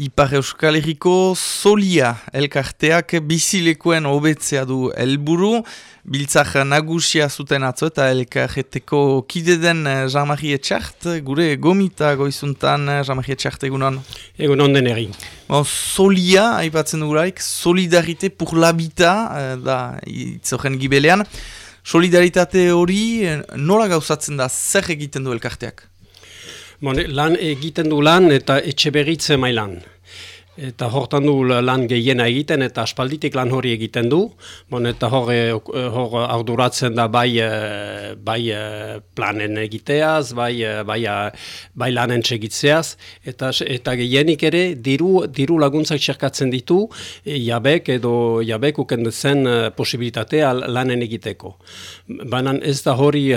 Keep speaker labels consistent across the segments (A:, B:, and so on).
A: Ipar Euskal Herriko Solia elkarteak bizilekuen hobetzea du helburu biltzak nagusia zuten atzo eta elkarreteko kide den eh, Jean-Marie Etxart, gure gomita goizuntan eh, Jean-Marie Etxart egunon.
B: Egunon den egin.
A: Bon, Solia, haipatzen dugulaik, Solidarite pour l'habita, eh, da itzoren gibelean. Solidaritate hori nola gauzatzen da, zer egiten du elkarteak?
B: Bon, lan egiten du lan eta etxe berritze mailan. Eta hortan du lan gehiena egiten eta aspalditik lan hori egiten du. Bon, eta hor, hor arduratzen da bai, bai planen egiteaz, bai, bai, bai lanen txegitzeaz. Eta, eta gehienik ere diru, diru laguntzak txerkatzen ditu jabek edo jabek ukendezen posibilitatea lanen egiteko. Baina ez da hori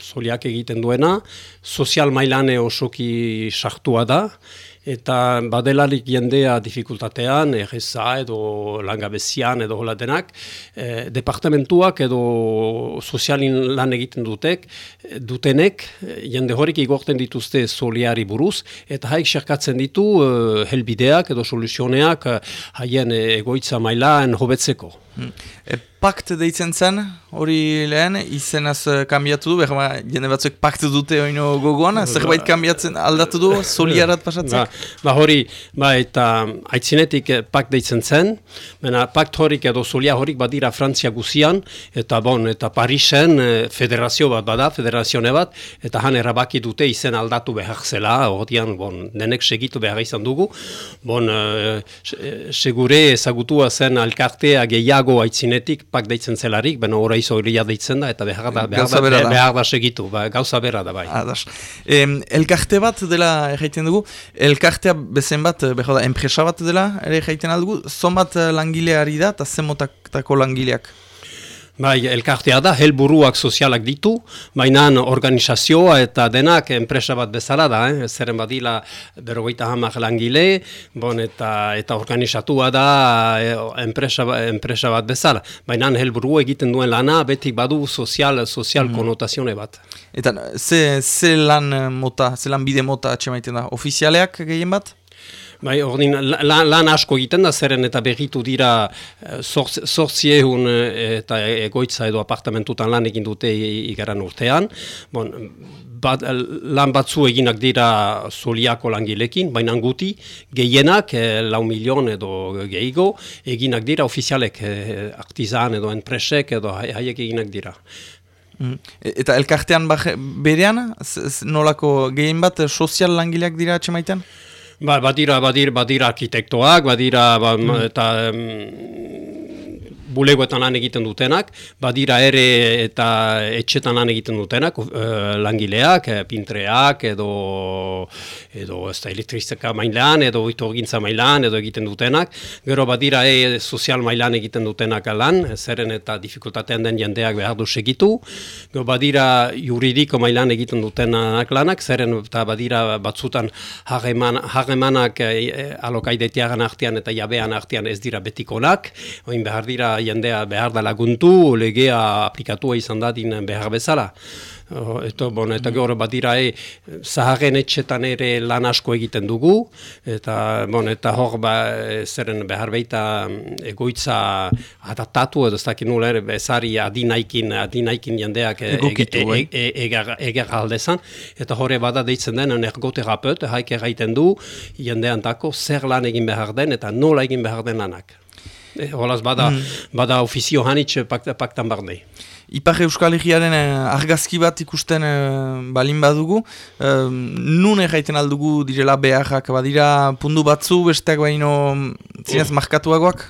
B: soliak egiten duena, sozial mailane osoki sartua da, eta badelarik jendea dificultatean, erreza edo langabezian edo hola denak, e, departamentuak edo sozialin lan egiten dutek, dutenek, jende horik igorten dituzte soliari buruz, eta haik xerkatzen ditu e, helbideak edo soluzioneak haien egoitza mailaan hobetzeko.
A: E, pakt deitzen zen, hori lehen, izenaz uh, kambiatu du, behar jende batzuek pakt dute oino gogoan, ba, zerbait kambiatzen aldatu du, soliarat pasatzen?
B: Ba, ba hori, ba eta aitzinetik eh, pakt deitzen zen, mena pakt horik edo solia horik badira Frantzia guzian, eta bon, eta Parisen eh, federazio bat bada, federazione bat, eta han erabaki dute izen aldatu behar zela, horian, bon, denek segitu behar izan dugu, bon, segure ezagutua zen alkartea gehiago aitzinetik, pak deitzen zelarik, beno ora izo deitzen da, eta behar da, behar da, behar da, behar da segitu, ba, gauza bera da bai.
A: Adas. elkarte bat dela erraiten dugu, elkartea bezen bat, behar da, enpresa bat dela ere erraiten aldugu, zon bat langileari da, eta zen motakako langileak?
B: Bai, elkartea da, helburuak sozialak ditu, baina organizazioa eta denak enpresa bat bezala da, eh? zeren badila berrogeita hamak langile, bon, eta, eta organizatua da eh, enpresa, enpresa bat bezala. Baina helburu egiten duen lana, beti badu sozial, sozial mm. konotazione bat.
A: Eta ze, ze lan mota, ze lan bide mota atxemaiten da, ofizialeak gehien bat?
B: Bai, ordin, lan, lan asko egiten da, zeren eta berritu dira eh, eh, eta egoitza edo apartamentutan lan egin dute igaran urtean. Bon, bat, lan batzu eginak dira soliako langilekin, baina guti, gehienak, eh, lau milion edo gehiago, eginak dira ofizialek, eh, artizan edo enpresek edo haiek eginak dira.
A: Mm. E, eta elkartean berean, nolako gehien bat sozial langileak dira atxemaiten?
B: Ba, badira, badira, badira arkitektoak, badira, ba, mm. eta um, bulegoetan lan egiten dutenak, badira ere eta etxetan lan egiten dutenak, uh, langileak, eh, pintreak, edo, edo ez da mailan, edo oito gintza mailan, edo egiten dutenak. Gero badira e, sozial mailan egiten dutenak lan, zeren eta dificultatean den jendeak behar du segitu. Gero badira juridiko mailan egiten dutenak lanak, zeren eta badira batzutan harremanak e, alokaidetiagan artean eta jabean artean ez dira betikonak, oin behar dira jendea behar da laguntu, legea aplikatua izan dadin behar bezala. Eta, bon, eta mm. gaur bat dira, e, zaharren etxetan ere lan asko egiten dugu, eta, bon, eta hor ba, zeren behar behita egoitza adaptatu, edo ez dakit nula ere, bezari adinaikin, adinaikin jendeak
A: egokitu,
B: e, e, e, eger aldezan, eta horre bada deitzen den, ergoterapeut, haik erraiten du, jendean dako, zer lan egin behar den, eta nola egin behar den lanak. Eh, holaz, bada, mm. bada ofizio hanitz paktan barnei.
A: Ipar Euskal Herriaren eh, argazki bat ikusten eh, balin badugu, eh, nun erraiten aldugu direla beharrak, badira pundu batzu besteak baino zinez oh. markatuagoak?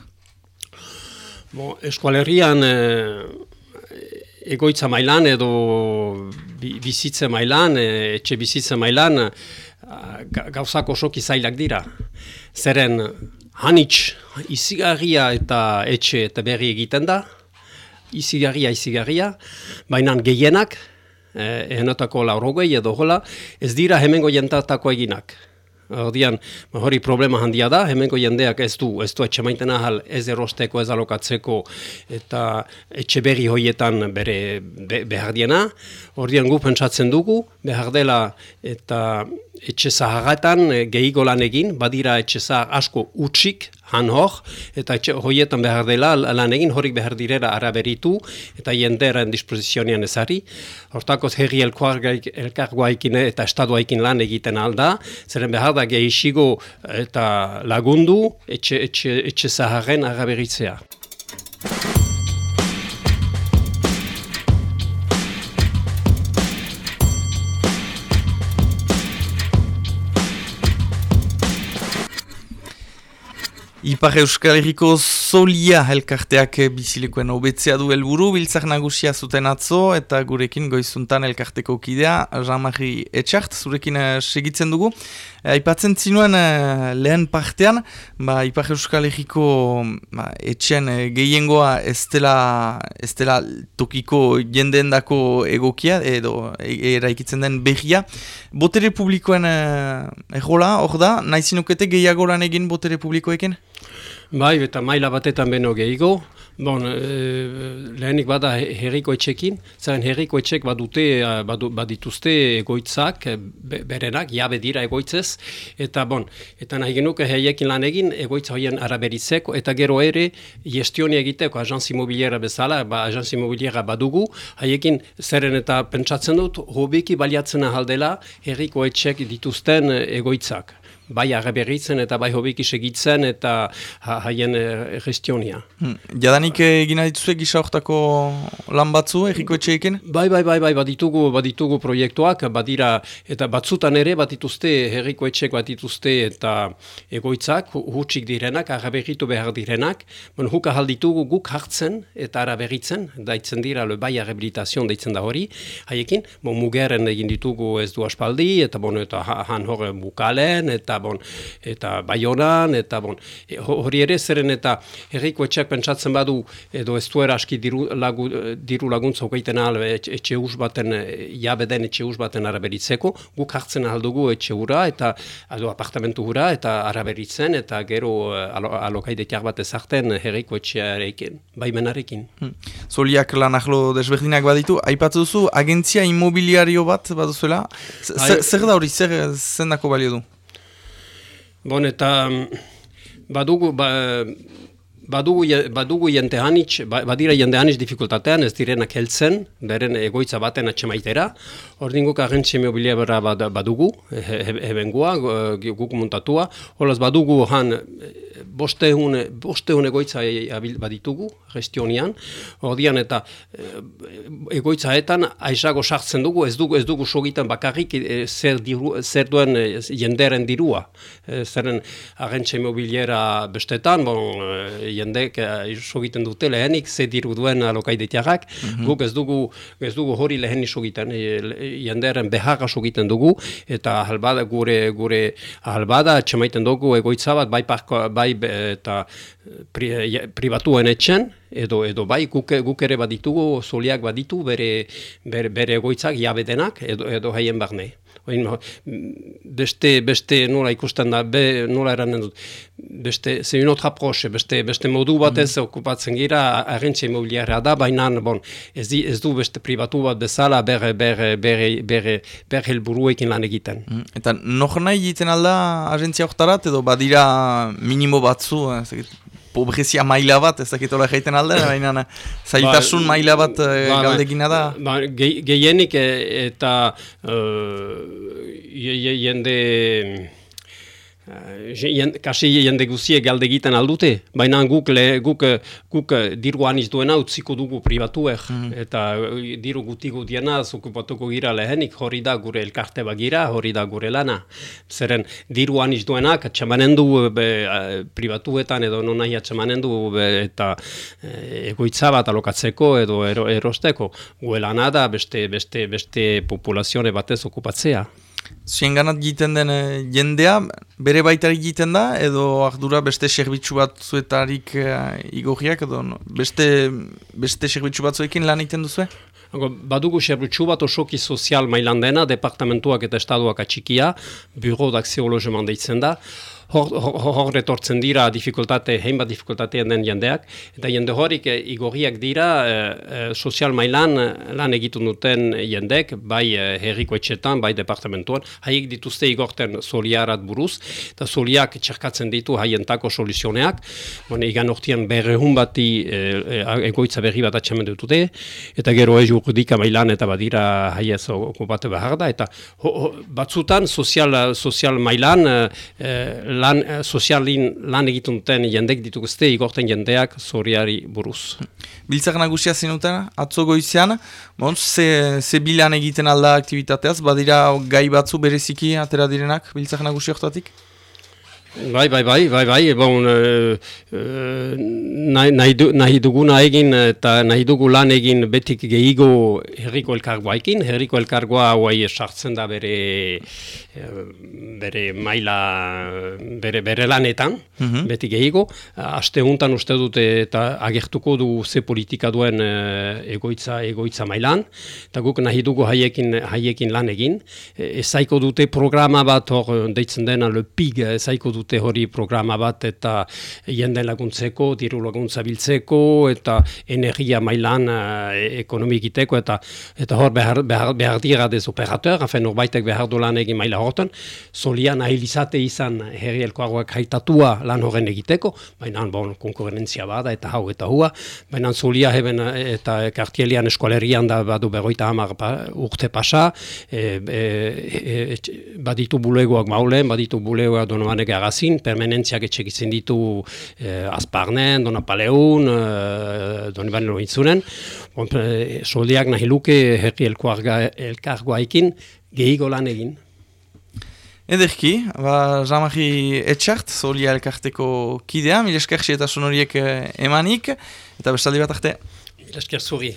B: Bon, Euskal Herrian eh, egoitza mailan edo bizitze mailan, eh, etxe bizitze mailan, eh, gauzak osoki zailak dira. Zeren, Hanitz, izigarria eta etxe eta berri egiten da, izigarria, izigarria, baina gehienak, eh, ehenotako laurogei edo hola, ez dira hemengo jentatako eginak. Ordian, hori problema handia da, hemenko jendeak ez du, ez du etxe maiten ahal ez erosteko, ez alokatzeko, eta etxe berri hoietan bere be, behar diena. Ordian gu pentsatzen dugu, behar dela eta etxe zaharretan gehiago lan egin, badira etxe zahar asko utxik, han hor, eta hoietan behar dela lan egin horik behar direra araberitu, eta jenderen dispozizionian ezari. Hortakoz herri elkargoaikin eta estaduaikin lan egiten alda, zeren behar da gehiago eta lagundu etxe, etxe, etxe zaharren araberitzea.
A: Ipar Euskal Herriko Zolia elkarteak bizilekoen obetzea du helburu biltzak nagusia zuten atzo eta gurekin goizuntan elkarteko kidea, Jean-Marie Etxart, zurekin uh, segitzen dugu. Eh, aipatzen zinuen uh, lehen partean, ba, Ipar Euskal Herriko ba, etxen gehiengoa ez dela, ez dela tokiko jendeendako egokia edo e, eraikitzen den behia. Botere publikoen egola, hor da, nahi zinukete gehiagoran egin botere publikoekin?
B: Bai, eta maila batetan beno gehiago. Bon, e, lehenik bada herriko etxekin, zaren herriko etxek badute, badu, badituzte egoitzak, berenak, jabe dira egoitzez, eta bon, eta nahi genuke heiekin lan egin, egoitza hoien araberitzeko, eta gero ere, gestioni egiteko, ajanz imobiliera bezala, ba, ajanz imobiliera badugu, haiekin zeren eta pentsatzen dut, hobiki baliatzen ahaldela herriko etxek dituzten egoitzak bai arreberritzen eta bai hobiki segitzen eta haien ha, gestionia.
A: Hmm. Jadanik egina dituzue gisa hortako lan batzu erriko etxeekin?
B: Bai, bai, bai, bai, baditugu, baditugu proiektuak, badira, eta batzutan ere batituzte herriko etxeek batituzte eta egoitzak, hutsik direnak, arreberritu behar direnak, bon, huk ahalditugu guk hartzen eta arreberritzen, daitzen dira, le bai arrebilitazion daitzen da hori, haiekin, bon, mugeren egin ditugu ez du aspaldi, eta bon, eta han hor bukalen, eta bon, eta baionan, eta bon, e, hori ere zeren eta herriko etxeak pentsatzen badu, edo ez duera aski diru, lagu, diru laguntza hogeiten ahal etxe us baten, jabe den etxe us baten araberitzeko, guk hartzen aldugu etxe hura, eta alo, apartamentu hura, eta araberitzen, eta gero e, alo, alokaidekiak bat ezarten herriko etxearekin, baimenarekin.
A: Hmm. Zoliak lan ahlo desberdinak baditu, aipatzu duzu, agentzia immobiliario bat baduzuela, zer da hori, zer zendako balio du?
B: Bon, eta mm, badugu, ba, badugu, badugu jente hanitz, ba, badira jente hanitz dificultatean, ez direnak heltzen, beren egoitza baten atxemaitera. Hor dinguk agentzi immobiliabera badugu, hebengua, guk muntatua. Holaz badugu han bosteun, bosteun egoitza baditugu, gestionian, ordian eta eh, egoitzaetan aizago sartzen dugu, ez dugu ez dugu sogitan bakarrik e, zer, diru, zer duen e, jenderen dirua. E, zeren agentxe immobiliera bestetan, bon, jendek sogiten dute lehenik, ze diru duen alokaidetiarrak, mm guk ez dugu, ez dugu hori lehenik sogiten, jenderen beharra sogiten dugu, eta halbada gure, gure halbada txemaiten dugu egoitza bat, bai, parko, bai eta pri, pribatuen etxen, edo edo bai guk, guk ere baditugu soliak baditu bere bere, bere egoitzak jabedenak edo edo haien barne. Oin, beste beste nola ikusten da be nola eranen dut beste ze un autre approche beste beste modu batez mm. okupatzen gira agentzi immobiliarra da baina bon ez, di, ez du beste pribatu bat bezala bere bere bere bere bere helburuekin lan egiten.
A: Mm. Eta noch nahi egiten alda agentzia hortarat edo badira minimo batzu eh, pobrezia maila bat, ez dakit jaiten alde, baina zailtasun ba, maila bat eh, ba, galdegina da.
B: Ba, Gehienik eh, eta uh, jende... Uh, kasi jende guzie galde egiten aldute, baina guk, le, guk, guk diru aniz duena utziko dugu privatuek, mm. eta diru gutiko diena zukupatuko gira lehenik, hori da gure elkarte bagira, hori da gure lana. Zeren diru aniz duenak atxamanen du be, privatuetan edo non nahi atxamanen du be, eta e, egoitza bat alokatzeko edo ero, erosteko. Gue lana da beste, beste, beste populazione batez okupatzea.
A: Zien ganat egiten den eh, jendea, bere baitarik egiten da, edo ardura beste serbitzu bat zuetarik uh, igorriak, edo no? beste, beste serbitzu bat zuekin lan egiten duzu?
B: Badugu xerrutxu bat osoki sozial mailan dena, departamentuak eta estatuak atxikia, Bureau d'Axio Logement deitzen da, hor retortzen dira dificultate, heinbat dificultatean den jendeak, eta jende horik e, igorriak dira e, sozial mailan lan egitun duten jendek, bai e, herriko etxetan, bai departamentuan, haiek dituzte igorten soliarat buruz, eta soliak txerkatzen ditu haientako soluzioneak, bon, igan ortean berrehun bati e, egoitza berri bat atxamen dutute, eta gero ez urdika mailan eta badira haiez okupate behar da, eta batzutan sozial, sozial mailan e, lan, eh, sozialin lan egiten duten jendek dituguzte igorten jendeak zoriari buruz.
A: Biltzak nagusia zinuten, atzo goizian, bon, ze, ze bilan egiten alda aktivitateaz, badira gai batzu bereziki atera direnak biltzak nagusia oktatik?
B: Bai, bai, bai, bai, bai, bon, e, e, nahi, nahi, duguna egin eta nahi dugu lan egin betik gehigo herriko elkargoa ekin. Herriko elkargoa hauai sartzen da bere, e, bere maila, bere, bere lanetan, mm betik gehigo. Aste untan uste dute eta agertuko du ze politika duen egoitza, egoitza mailan. Eta guk nahi dugu haiekin, haiekin lan egin. Ezaiko dute programa bat hor deitzen dena le PIG, ezaiko dute dute hori programa bat eta jenden laguntzeko, diru laguntza biltzeko eta energia mailan uh, ekonomikiteko eta eta hor behar, behar, behar dira dez operateur, hafen baitek behar du lan egin maila horretan, solian ahilizate izan herri elkoagoak haitatua lan horren egiteko, baina bon, konkurrentzia bada eta hau eta hua, baina solia heben eta kartielian eskualerian da badu berroita hamar urte pasa, e, e, e, baditu bulegoak maulen, baditu bulegoak donoanek agazin, permanentziak etxekitzen ditu eh, Azparnen, Donapaleun, eh, Doniban Lointzunen. Bon, eh, soldiak nahi luke herri elkargoa ekin gehigo lan egin.
A: Ederki, ba, Jamari Etxart, Zolia elkarteko kidea, mil eskerxi eta sonoriek emanik, eta bestaldi bat arte.
B: Mil esker zuri.